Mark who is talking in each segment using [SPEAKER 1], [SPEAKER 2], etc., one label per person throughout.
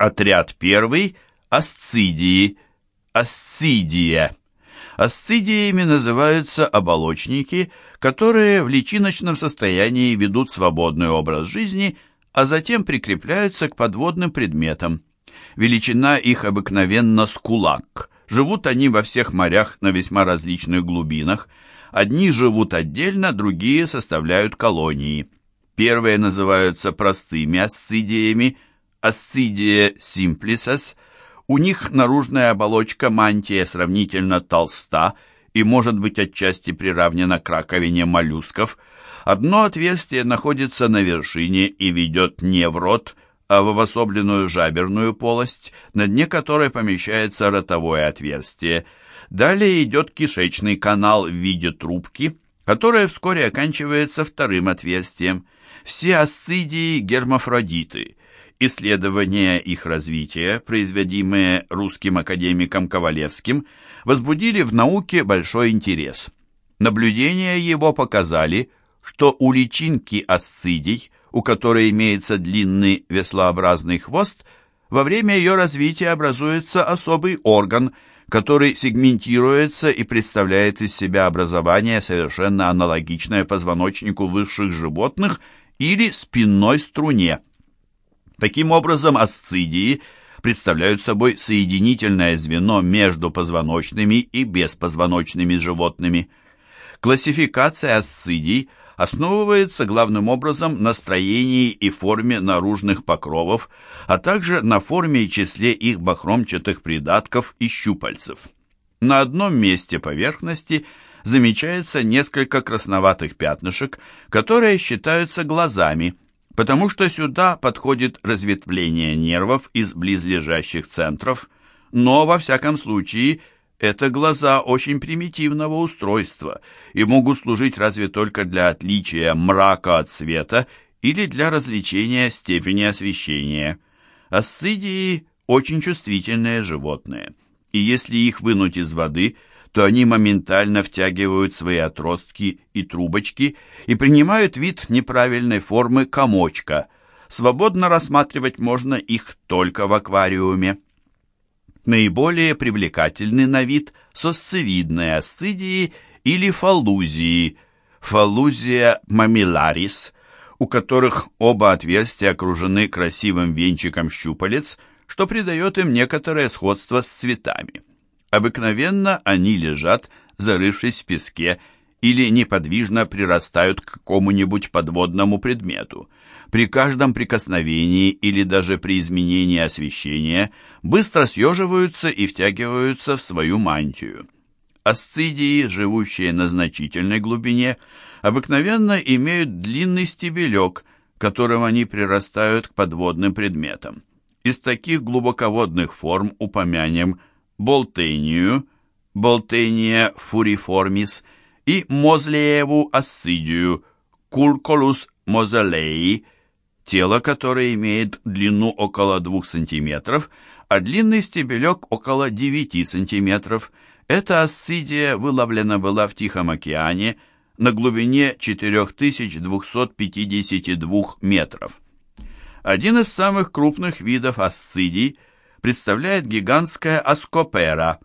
[SPEAKER 1] Отряд первый – асцидии, асцидия. Асцидиями называются оболочники, которые в личиночном состоянии ведут свободный образ жизни, а затем прикрепляются к подводным предметам. Величина их обыкновенно скулак. Живут они во всех морях на весьма различных глубинах. Одни живут отдельно, другие составляют колонии. Первые называются простыми асцидиями, асцидия simplices. У них наружная оболочка мантия сравнительно толста и может быть отчасти приравнена к раковине моллюсков. Одно отверстие находится на вершине и ведет не в рот, а в обособленную жаберную полость, на дне которой помещается ротовое отверстие. Далее идет кишечный канал в виде трубки, которая вскоре оканчивается вторым отверстием. Все асцидии гермафродиты. Исследования их развития, производимые русским академиком Ковалевским, возбудили в науке большой интерес. Наблюдения его показали, что у личинки асцидий – у которой имеется длинный веслообразный хвост, во время ее развития образуется особый орган, который сегментируется и представляет из себя образование, совершенно аналогичное позвоночнику высших животных или спинной струне. Таким образом, асцидии представляют собой соединительное звено между позвоночными и беспозвоночными животными. Классификация асцидий – основывается главным образом на строении и форме наружных покровов, а также на форме и числе их бахромчатых придатков и щупальцев. На одном месте поверхности замечается несколько красноватых пятнышек, которые считаются глазами, потому что сюда подходит разветвление нервов из близлежащих центров, но, во всяком случае, это глаза очень примитивного устройства и могут служить разве только для отличия мрака от света или для развлечения степени освещения. Асцидии – очень чувствительные животные, и если их вынуть из воды, то они моментально втягивают свои отростки и трубочки и принимают вид неправильной формы комочка. Свободно рассматривать можно их только в аквариуме. Наиболее привлекательны на вид сосцевидные асцидии или фаллузии, фаллузия мамиларис, у которых оба отверстия окружены красивым венчиком щупалец, что придает им некоторое сходство с цветами. Обыкновенно они лежат, зарывшись в песке, или неподвижно прирастают к какому-нибудь подводному предмету – при каждом прикосновении или даже при изменении освещения быстро съеживаются и втягиваются в свою мантию. Асцидии, живущие на значительной глубине, обыкновенно имеют длинный стебелек, которым они прирастают к подводным предметам. Из таких глубоководных форм упомянем болтению, болтения фуриформис и мозлееву асцидию, курколус мозолеи, тело которое имеет длину около 2 см, а длинный стебелек около 9 см. Эта асцидия выловлена была в Тихом океане на глубине 4252 метров. Один из самых крупных видов асцидий представляет гигантская аскопера,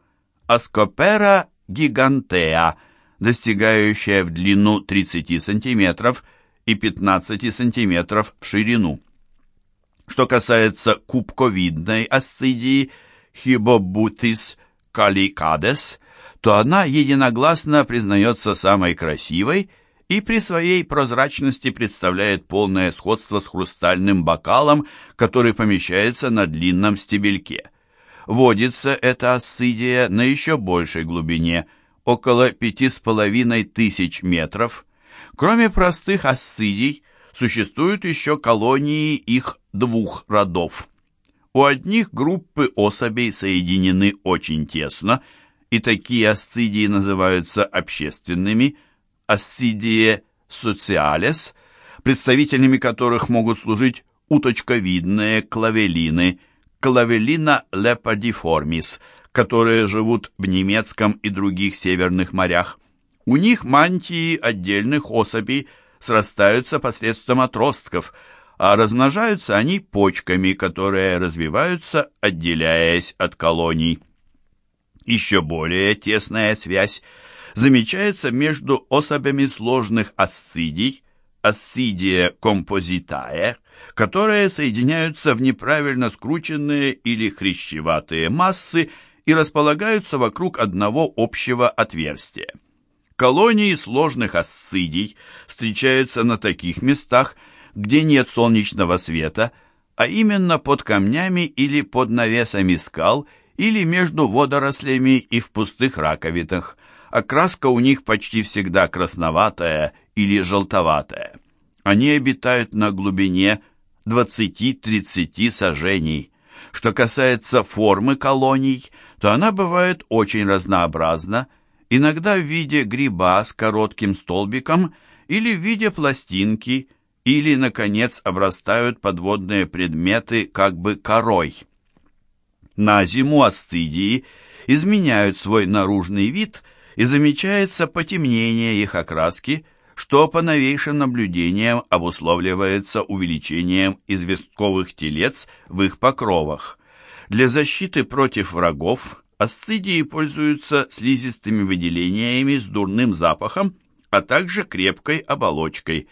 [SPEAKER 1] аскопера гигантеа, достигающая в длину 30 сантиметров и 15 см в ширину. Что касается кубковидной асцидии Хибобутис каликадес, то она единогласно признается самой красивой и при своей прозрачности представляет полное сходство с хрустальным бокалом, который помещается на длинном стебельке. Водится эта асцидия на еще большей глубине, около пяти с половиной тысяч метров, Кроме простых асцидий, существуют еще колонии их двух родов. У одних группы особей соединены очень тесно, и такие асцидии называются общественными, асцидие социалес, представителями которых могут служить уточковидные клавелины, клавелина леподиформис, которые живут в немецком и других северных морях. У них мантии отдельных особей срастаются посредством отростков, а размножаются они почками, которые развиваются, отделяясь от колоний. Еще более тесная связь замечается между особями сложных асцидий, асцидия композитая, которые соединяются в неправильно скрученные или хрящеватые массы и располагаются вокруг одного общего отверстия. Колонии сложных асцидий встречаются на таких местах, где нет солнечного света, а именно под камнями или под навесами скал или между водорослями и в пустых раковинах. Окраска у них почти всегда красноватая или желтоватая. Они обитают на глубине 20-30 сажений. Что касается формы колоний, то она бывает очень разнообразна, иногда в виде гриба с коротким столбиком или в виде пластинки, или, наконец, обрастают подводные предметы как бы корой. На зиму асцидии изменяют свой наружный вид и замечается потемнение их окраски, что по новейшим наблюдениям обусловливается увеличением известковых телец в их покровах. Для защиты против врагов асцидии пользуются слизистыми выделениями с дурным запахом, а также крепкой оболочкой.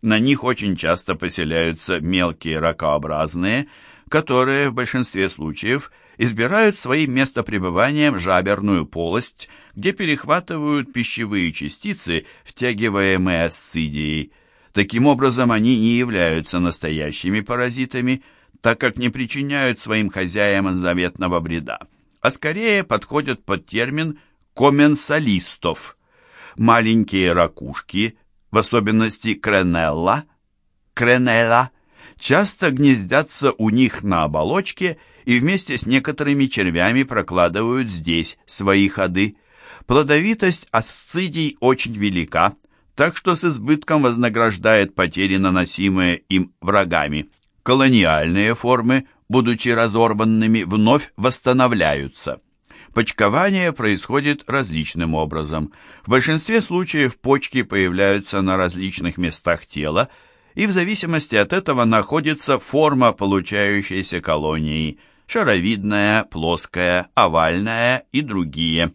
[SPEAKER 1] На них очень часто поселяются мелкие ракообразные, которые в большинстве случаев избирают своим местопребыванием жаберную полость, где перехватывают пищевые частицы, втягиваемые асцидией. Таким образом, они не являются настоящими паразитами, так как не причиняют своим хозяевам заветного вреда, а скорее подходят под термин коменсалистов. Маленькие ракушки, в особенности кренелла, кренелла, часто гнездятся у них на оболочке и вместе с некоторыми червями прокладывают здесь свои ходы. Плодовитость асцидий очень велика, так что с избытком вознаграждает потери, наносимые им врагами. Колониальные формы, будучи разорванными, вновь восстанавливаются. Почкование происходит различным образом. В большинстве случаев почки появляются на различных местах тела, и в зависимости от этого находится форма получающейся колонии – шаровидная, плоская, овальная и другие.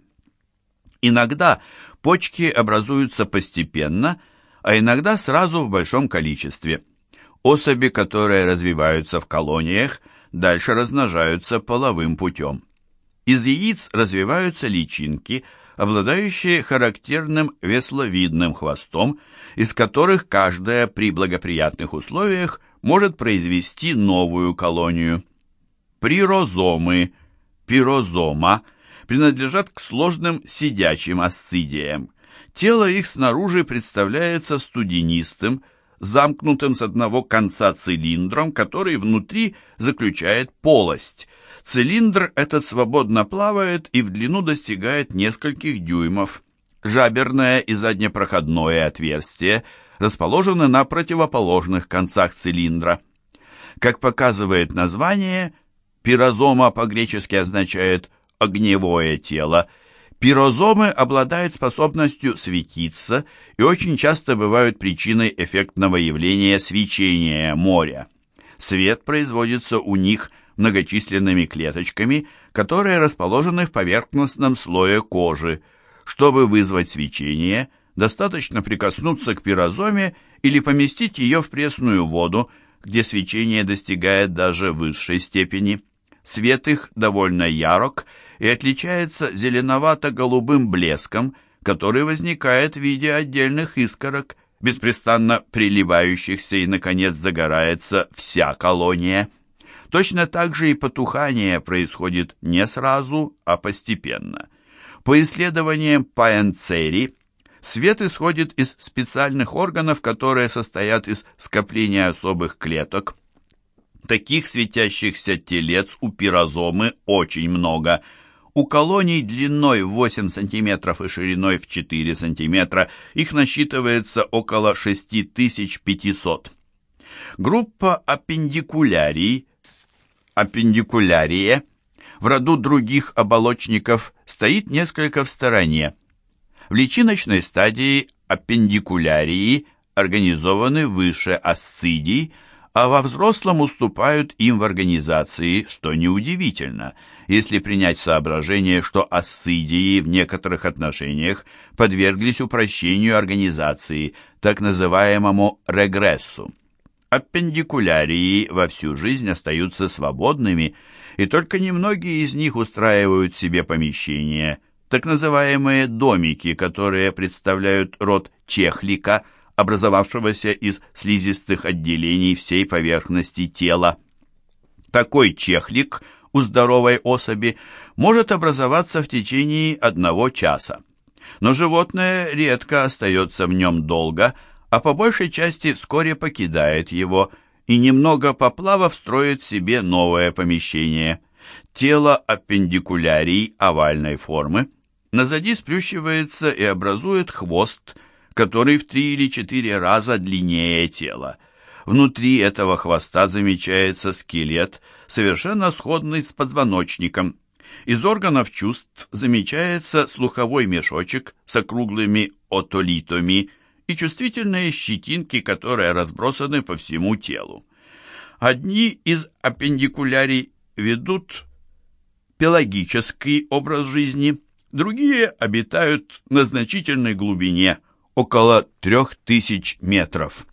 [SPEAKER 1] Иногда почки образуются постепенно, а иногда сразу в большом количестве. Особи, которые развиваются в колониях, дальше размножаются половым путем. Из яиц развиваются личинки, обладающие характерным весловидным хвостом, из которых каждая при благоприятных условиях может произвести новую колонию. Прирозомы, пирозома, принадлежат к сложным сидячим асцидиям. Тело их снаружи представляется студенистым, замкнутым с одного конца цилиндром, который внутри заключает полость. Цилиндр этот свободно плавает и в длину достигает нескольких дюймов. Жаберное и заднепроходное отверстие расположены на противоположных концах цилиндра. Как показывает название, пирозома по-гречески означает «огневое тело», Пирозомы обладают способностью светиться и очень часто бывают причиной эффектного явления свечения моря. Свет производится у них многочисленными клеточками, которые расположены в поверхностном слое кожи. Чтобы вызвать свечение, достаточно прикоснуться к пирозоме или поместить ее в пресную воду, где свечение достигает даже высшей степени. Свет их довольно ярок и отличается зеленовато-голубым блеском, который возникает в виде отдельных искорок, беспрестанно приливающихся и, наконец, загорается вся колония. Точно так же и потухание происходит не сразу, а постепенно. По исследованиям Паэнцери, свет исходит из специальных органов, которые состоят из скопления особых клеток. Таких светящихся телец у пирозомы очень много – у колоний длиной в 8 см и шириной в 4 см их насчитывается около 6500. Группа аппендикулярий, аппендикулярия, в роду других оболочников стоит несколько в стороне. В личиночной стадии аппендикулярии организованы выше асцидий, а во взрослом уступают им в организации, что неудивительно, если принять соображение, что ассидии в некоторых отношениях подверглись упрощению организации, так называемому регрессу. Аппендикулярии во всю жизнь остаются свободными, и только немногие из них устраивают себе помещения, так называемые домики, которые представляют род чехлика – образовавшегося из слизистых отделений всей поверхности тела. Такой чехлик у здоровой особи может образоваться в течение одного часа. Но животное редко остается в нем долго, а по большей части вскоре покидает его и, немного поплавав, строит себе новое помещение. Тело аппендикулярий овальной формы, назади сплющивается и образует хвост – который в три или четыре раза длиннее тела. Внутри этого хвоста замечается скелет, совершенно сходный с подзвоночником. Из органов чувств замечается слуховой мешочек с округлыми отолитами и чувствительные щетинки, которые разбросаны по всему телу. Одни из аппендикулярий ведут пелагический образ жизни, другие обитают на значительной глубине – около трех тысяч метров.